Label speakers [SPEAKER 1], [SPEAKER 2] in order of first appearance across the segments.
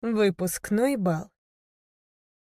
[SPEAKER 1] Выпускной бал.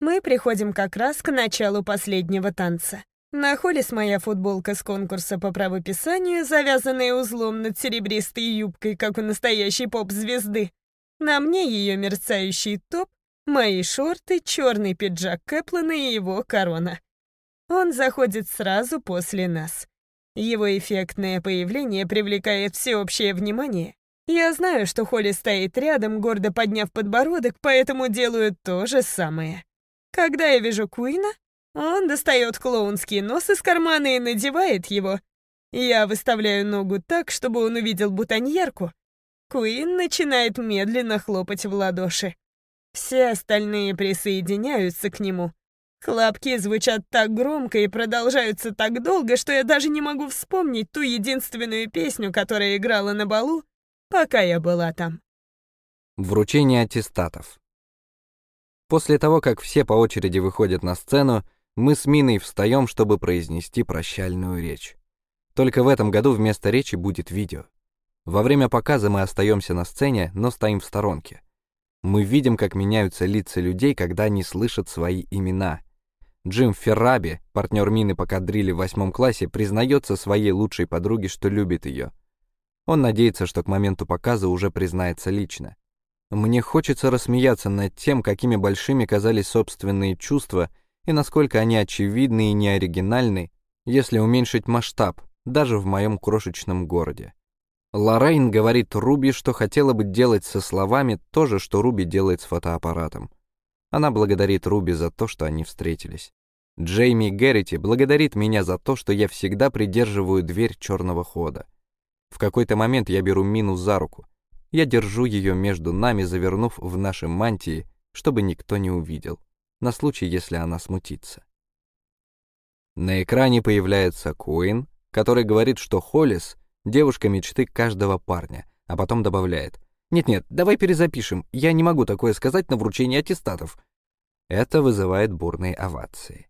[SPEAKER 1] Мы приходим как раз к началу последнего танца. На Холлис моя футболка с конкурса по правописанию, завязанная узлом над серебристой юбкой, как у настоящей поп-звезды. На мне ее мерцающий топ, мои шорты, черный пиджак Кэплана и его корона. Он заходит сразу после нас. Его эффектное появление привлекает всеобщее внимание, я знаю, что Холли стоит рядом, гордо подняв подбородок, поэтому делаю то же самое. Когда я вижу Куина, он достает клоунский нос из кармана и надевает его. Я выставляю ногу так, чтобы он увидел бутоньерку. Куин начинает медленно хлопать в ладоши. Все остальные присоединяются к нему. Хлопки звучат так громко и продолжаются так долго, что я даже не могу вспомнить ту единственную песню, которая играла на балу, пока я была там.
[SPEAKER 2] Вручение аттестатов. После того, как все по очереди выходят на сцену, мы с Миной встаем, чтобы произнести прощальную речь. Только в этом году вместо речи будет видео. Во время показа мы остаемся на сцене, но стоим в сторонке. Мы видим, как меняются лица людей, когда они слышат свои имена. Джим Ферраби, партнер Мины по кадриле в восьмом классе, признается своей лучшей подруге, что любит ее. Он надеется, что к моменту показа уже признается лично. Мне хочется рассмеяться над тем, какими большими казались собственные чувства и насколько они очевидны и неоригинальны, если уменьшить масштаб, даже в моем крошечном городе. Лоррейн говорит Руби, что хотела бы делать со словами то же, что Руби делает с фотоаппаратом. Она благодарит Руби за то, что они встретились. Джейми Геррити благодарит меня за то, что я всегда придерживаю дверь черного хода. В какой-то момент я беру Мину за руку. Я держу ее между нами, завернув в наши мантии, чтобы никто не увидел, на случай, если она смутится. На экране появляется Куин, который говорит, что Холлис — девушка мечты каждого парня, а потом добавляет «Нет-нет, давай перезапишем, я не могу такое сказать на вручении аттестатов». Это вызывает бурные овации.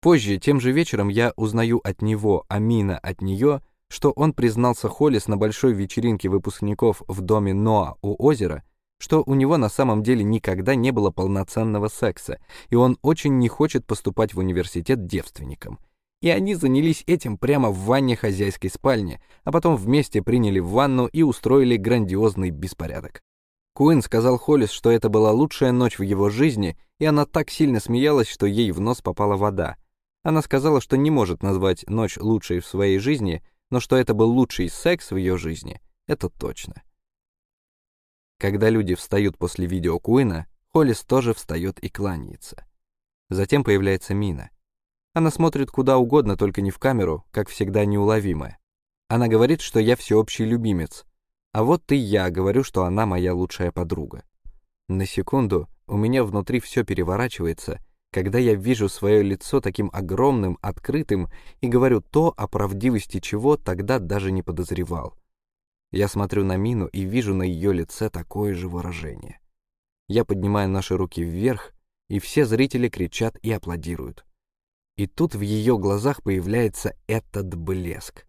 [SPEAKER 2] Позже, тем же вечером, я узнаю от него, а Мина от нее, что он признался Холлис на большой вечеринке выпускников в доме Ноа у озера, что у него на самом деле никогда не было полноценного секса, и он очень не хочет поступать в университет девственником. И они занялись этим прямо в ванне хозяйской спальни, а потом вместе приняли ванну и устроили грандиозный беспорядок. Куин сказал Холлис, что это была лучшая ночь в его жизни, и она так сильно смеялась, что ей в нос попала вода. Она сказала, что не может назвать ночь лучшей в своей жизни, но что это был лучший секс в ее жизни, это точно. Когда люди встают после видео Куина, Холлис тоже встает и кланяется. Затем появляется Мина. Она смотрит куда угодно, только не в камеру, как всегда неуловимая. Она говорит, что я всеобщий любимец, а вот и я говорю, что она моя лучшая подруга. На секунду у меня внутри все переворачивается, когда я вижу свое лицо таким огромным, открытым и говорю то, о правдивости чего тогда даже не подозревал. Я смотрю на Мину и вижу на ее лице такое же выражение. Я поднимаю наши руки вверх, и все зрители кричат и аплодируют. И тут в ее глазах появляется этот блеск.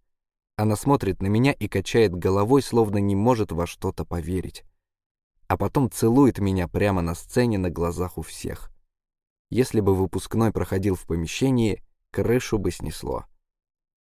[SPEAKER 2] Она смотрит на меня и качает головой, словно не может во что-то поверить. А потом целует меня прямо на сцене на глазах у всех. Если бы выпускной проходил в помещении, крышу бы снесло.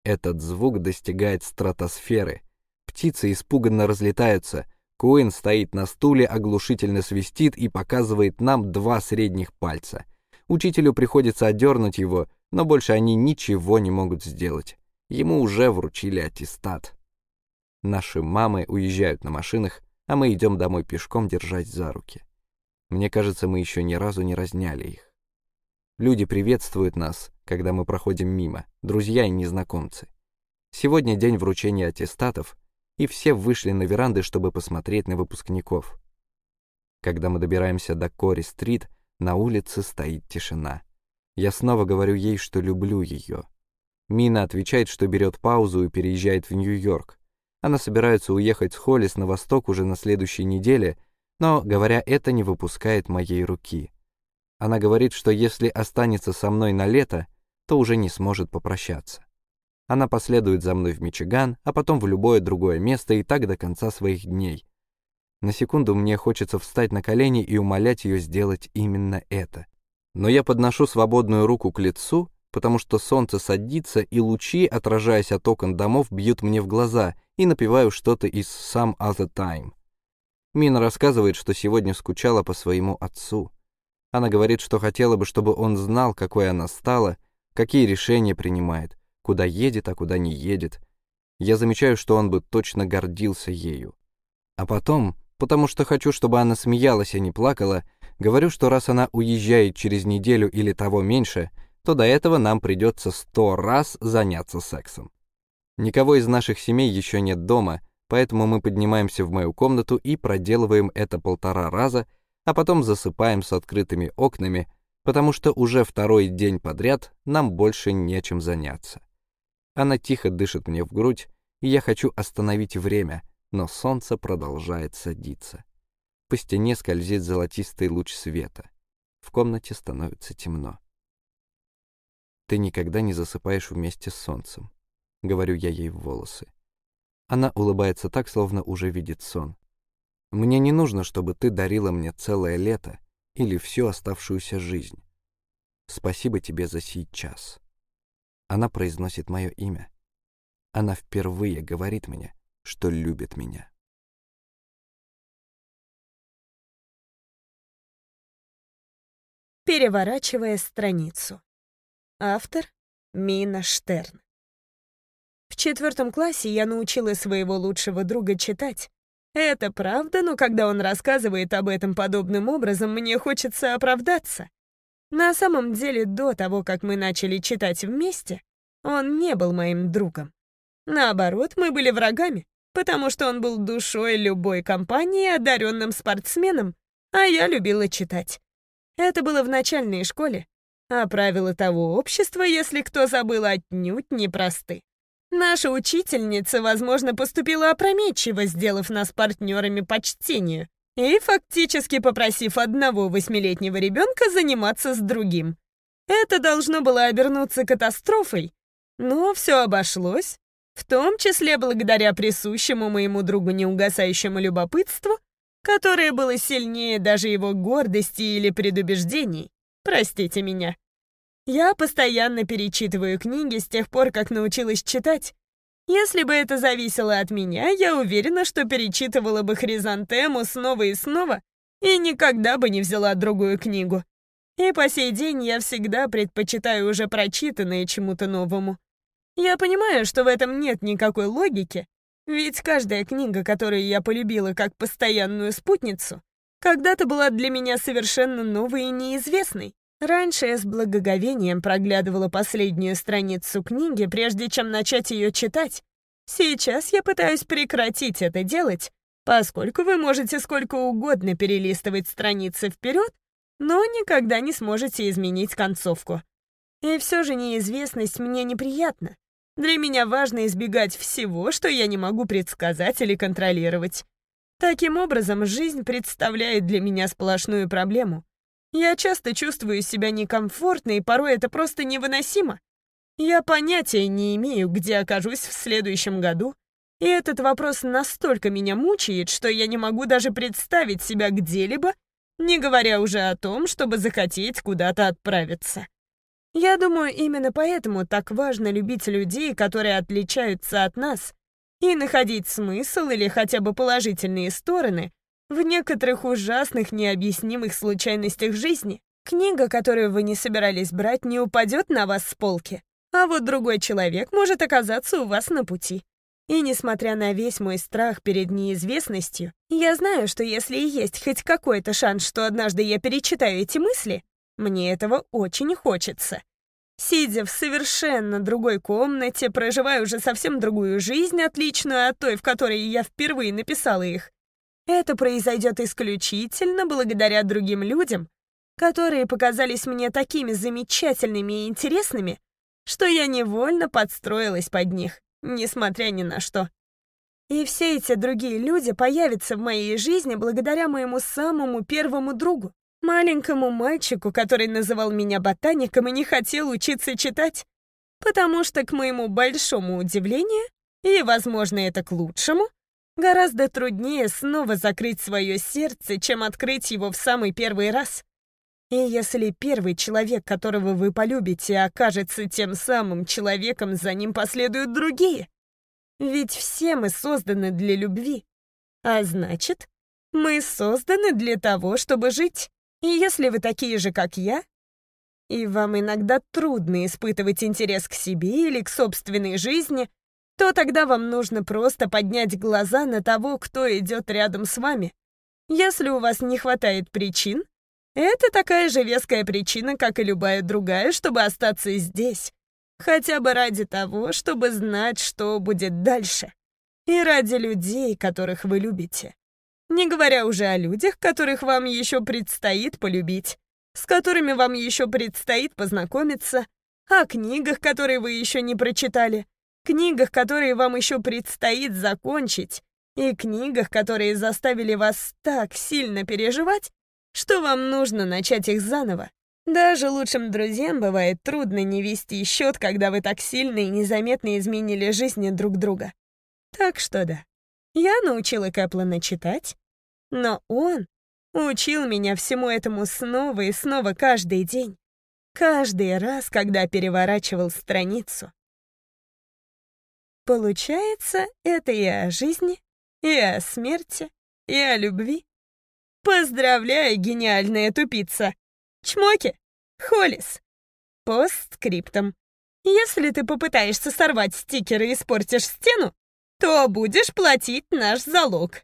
[SPEAKER 2] Этот звук достигает стратосферы. Птицы испуганно разлетаются. Куин стоит на стуле, оглушительно свистит и показывает нам два средних пальца. Учителю приходится отдернуть его, но больше они ничего не могут сделать. Ему уже вручили аттестат. Наши мамы уезжают на машинах, а мы идем домой пешком держать за руки. Мне кажется, мы еще ни разу не разняли их. Люди приветствуют нас, когда мы проходим мимо, друзья и незнакомцы. Сегодня день вручения аттестатов, и все вышли на веранды, чтобы посмотреть на выпускников. Когда мы добираемся до Кори-стрит, на улице стоит тишина. Я снова говорю ей, что люблю ее. Мина отвечает, что берет паузу и переезжает в Нью-Йорк. Она собирается уехать с Холлис на восток уже на следующей неделе, но, говоря это, не выпускает моей руки. Она говорит, что если останется со мной на лето, то уже не сможет попрощаться. Она последует за мной в Мичиган, а потом в любое другое место и так до конца своих дней. На секунду мне хочется встать на колени и умолять ее сделать именно это. Но я подношу свободную руку к лицу, потому что солнце садится, и лучи, отражаясь от окон домов, бьют мне в глаза, и напеваю что-то из «Some Other Time». Мина рассказывает, что сегодня скучала по своему отцу. Она говорит, что хотела бы, чтобы он знал, какой она стала, какие решения принимает, куда едет, а куда не едет. Я замечаю, что он бы точно гордился ею. А потом, потому что хочу, чтобы она смеялась, а не плакала, говорю, что раз она уезжает через неделю или того меньше, то до этого нам придется сто раз заняться сексом. Никого из наших семей еще нет дома, поэтому мы поднимаемся в мою комнату и проделываем это полтора раза, а потом засыпаем с открытыми окнами, потому что уже второй день подряд нам больше нечем заняться. Она тихо дышит мне в грудь, и я хочу остановить время, но солнце продолжает садиться. По стене скользит золотистый луч света. В комнате становится темно. «Ты никогда не засыпаешь вместе с солнцем», — говорю я ей в волосы. Она улыбается так, словно уже видит сон. «Мне не нужно, чтобы ты дарила мне целое лето или всю оставшуюся жизнь. Спасибо тебе за сейчас». Она произносит мое имя. Она впервые говорит мне, что любит меня.
[SPEAKER 1] Переворачивая страницу. Автор Мина Штерн. В четвертом классе я научила своего лучшего друга читать. Это правда, но когда он рассказывает об этом подобным образом, мне хочется оправдаться. На самом деле, до того, как мы начали читать вместе, он не был моим другом. Наоборот, мы были врагами, потому что он был душой любой компании, одаренным спортсменом, а я любила читать. Это было в начальной школе, а правила того общества, если кто забыл, отнюдь непросты. Наша учительница, возможно, поступила опрометчиво, сделав нас партнерами по чтению и фактически попросив одного восьмилетнего ребенка заниматься с другим. Это должно было обернуться катастрофой, но все обошлось, в том числе благодаря присущему моему другу неугасающему любопытству, которое было сильнее даже его гордости или предубеждений. Простите меня. Я постоянно перечитываю книги с тех пор, как научилась читать. Если бы это зависело от меня, я уверена, что перечитывала бы «Хризантему» снова и снова и никогда бы не взяла другую книгу. И по сей день я всегда предпочитаю уже прочитанное чему-то новому. Я понимаю, что в этом нет никакой логики, ведь каждая книга, которую я полюбила как постоянную спутницу, когда-то была для меня совершенно новой и неизвестной. Раньше я с благоговением проглядывала последнюю страницу книги, прежде чем начать ее читать. Сейчас я пытаюсь прекратить это делать, поскольку вы можете сколько угодно перелистывать страницы вперед, но никогда не сможете изменить концовку. И все же неизвестность мне неприятна. Для меня важно избегать всего, что я не могу предсказать или контролировать. Таким образом, жизнь представляет для меня сплошную проблему. Я часто чувствую себя некомфортно, и порой это просто невыносимо. Я понятия не имею, где окажусь в следующем году, и этот вопрос настолько меня мучает, что я не могу даже представить себя где-либо, не говоря уже о том, чтобы захотеть куда-то отправиться. Я думаю, именно поэтому так важно любить людей, которые отличаются от нас, и находить смысл или хотя бы положительные стороны в некоторых ужасных, необъяснимых случайностях жизни. Книга, которую вы не собирались брать, не упадет на вас с полки, а вот другой человек может оказаться у вас на пути. И несмотря на весь мой страх перед неизвестностью, я знаю, что если есть хоть какой-то шанс, что однажды я перечитаю эти мысли, мне этого очень хочется. Сидя в совершенно другой комнате, проживая уже совсем другую жизнь, отличную от той, в которой я впервые написала их, это произойдет исключительно благодаря другим людям, которые показались мне такими замечательными и интересными, что я невольно подстроилась под них, несмотря ни на что. И все эти другие люди появятся в моей жизни благодаря моему самому первому другу, маленькому мальчику, который называл меня ботаником и не хотел учиться читать, потому что, к моему большому удивлению, и, возможно, это к лучшему, Гораздо труднее снова закрыть свое сердце, чем открыть его в самый первый раз. И если первый человек, которого вы полюбите, окажется тем самым человеком, за ним последуют другие. Ведь все мы созданы для любви. А значит, мы созданы для того, чтобы жить. И если вы такие же, как я, и вам иногда трудно испытывать интерес к себе или к собственной жизни, то тогда вам нужно просто поднять глаза на того, кто идет рядом с вами. Если у вас не хватает причин, это такая же веская причина, как и любая другая, чтобы остаться здесь. Хотя бы ради того, чтобы знать, что будет дальше. И ради людей, которых вы любите. Не говоря уже о людях, которых вам еще предстоит полюбить, с которыми вам еще предстоит познакомиться, о книгах, которые вы еще не прочитали, книгах, которые вам еще предстоит закончить, и книгах, которые заставили вас так сильно переживать, что вам нужно начать их заново. Даже лучшим друзьям бывает трудно не вести счет, когда вы так сильно и незаметно изменили жизни друг друга. Так что да, я научила Кэплана читать, но он учил меня всему этому снова и снова каждый день, каждый раз, когда переворачивал страницу. Получается, это и о жизни, и о смерти, и о любви, Поздравляю, гениальная тупица. Чмоки. Холис. Постскриптом. Если ты попытаешься сорвать стикеры и испортишь стену, то будешь платить наш залог.